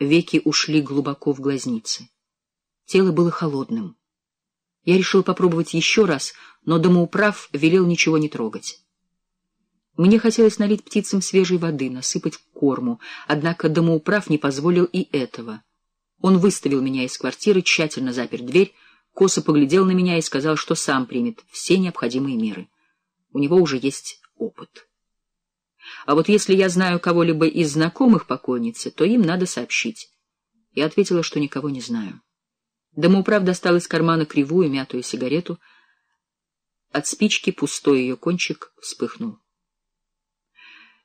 Веки ушли глубоко в глазницы. Тело было холодным. Я решил попробовать еще раз, но домоуправ велел ничего не трогать. Мне хотелось налить птицам свежей воды, насыпать корму, однако домоуправ не позволил и этого. Он выставил меня из квартиры, тщательно запер дверь, косо поглядел на меня и сказал, что сам примет все необходимые меры. У него уже есть опыт. А вот если я знаю кого-либо из знакомых покойницы, то им надо сообщить. Я ответила, что никого не знаю. Домоуправ достал из кармана кривую мятую сигарету. От спички пустой ее кончик вспыхнул.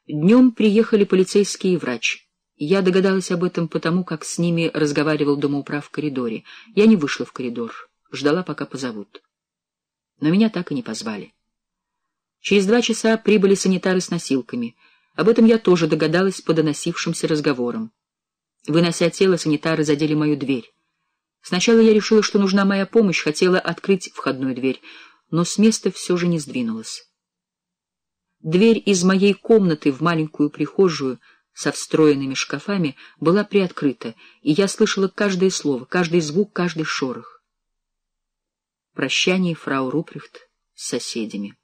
Днем приехали полицейский и врач. Я догадалась об этом потому, как с ними разговаривал домоуправ в коридоре. Я не вышла в коридор, ждала, пока позовут. Но меня так и не позвали. Через два часа прибыли санитары с носилками. Об этом я тоже догадалась по доносившимся разговорам. Вынося тело, санитары задели мою дверь. Сначала я решила, что нужна моя помощь, хотела открыть входную дверь, но с места все же не сдвинулась. Дверь из моей комнаты в маленькую прихожую со встроенными шкафами была приоткрыта, и я слышала каждое слово, каждый звук, каждый шорох. Прощание фрау Рупрехт с соседями.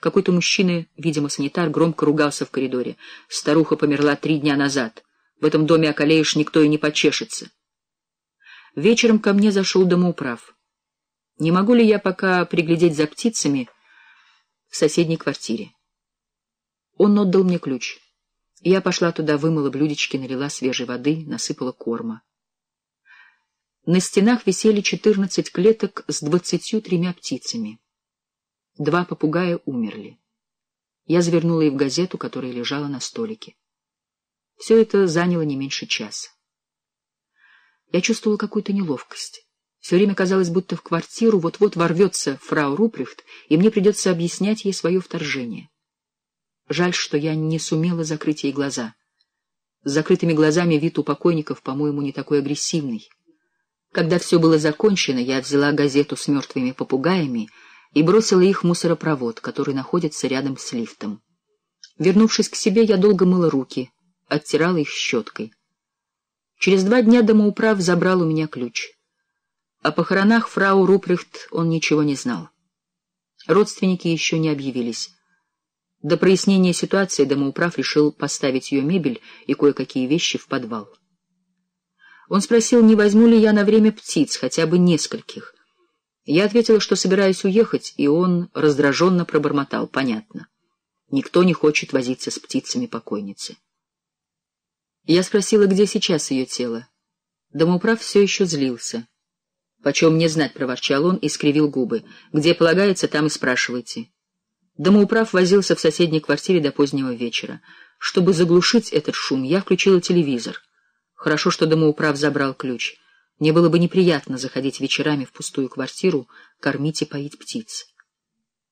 Какой-то мужчина, видимо, санитар, громко ругался в коридоре. Старуха померла три дня назад. В этом доме околеешь, никто и не почешется. Вечером ко мне зашел домоуправ. Не могу ли я пока приглядеть за птицами в соседней квартире? Он отдал мне ключ. Я пошла туда, вымыла блюдечки, налила свежей воды, насыпала корма. На стенах висели четырнадцать клеток с двадцатью тремя птицами. Два попугая умерли. Я завернула их в газету, которая лежала на столике. Все это заняло не меньше часа. Я чувствовала какую-то неловкость. Все время казалось, будто в квартиру вот-вот ворвется фрау Руприхт, и мне придется объяснять ей свое вторжение. Жаль, что я не сумела закрыть ей глаза. С закрытыми глазами вид у покойников, по-моему, не такой агрессивный. Когда все было закончено, я взяла газету с мертвыми попугаями и бросила их в мусоропровод, который находится рядом с лифтом. Вернувшись к себе, я долго мыла руки, оттирала их щеткой. Через два дня домоуправ забрал у меня ключ. О похоронах фрау Рупрехт он ничего не знал. Родственники еще не объявились. До прояснения ситуации домоуправ решил поставить ее мебель и кое-какие вещи в подвал. Он спросил, не возьму ли я на время птиц, хотя бы нескольких, я ответила, что собираюсь уехать, и он раздраженно пробормотал. Понятно. Никто не хочет возиться с птицами покойницы. Я спросила, где сейчас ее тело. Домоуправ все еще злился. «Почем мне знать?» — проворчал он и скривил губы. «Где полагается, там и спрашивайте». Домоуправ возился в соседней квартире до позднего вечера. Чтобы заглушить этот шум, я включила телевизор. Хорошо, что домоуправ забрал ключ. Мне было бы неприятно заходить вечерами в пустую квартиру, кормить и поить птиц.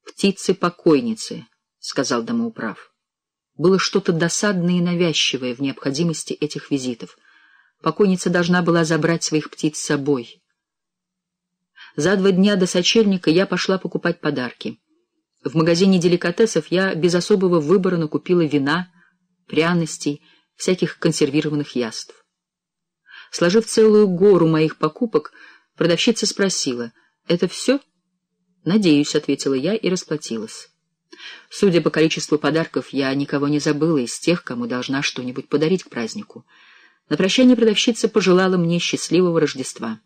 «Птицы-покойницы», — сказал домоуправ. Было что-то досадное и навязчивое в необходимости этих визитов. Покойница должна была забрать своих птиц с собой. За два дня до сочельника я пошла покупать подарки. В магазине деликатесов я без особого выбора накупила вина, пряностей, всяких консервированных яств. Сложив целую гору моих покупок, продавщица спросила, «Это все?» «Надеюсь», — ответила я и расплатилась. Судя по количеству подарков, я никого не забыла из тех, кому должна что-нибудь подарить к празднику. На прощание продавщица пожелала мне счастливого Рождества.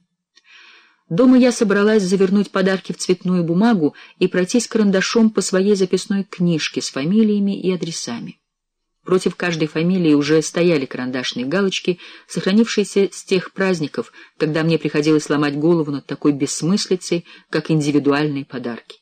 Дома я собралась завернуть подарки в цветную бумагу и пройтись карандашом по своей записной книжке с фамилиями и адресами. Против каждой фамилии уже стояли карандашные галочки, сохранившиеся с тех праздников, когда мне приходилось ломать голову над такой бессмыслицей, как индивидуальные подарки.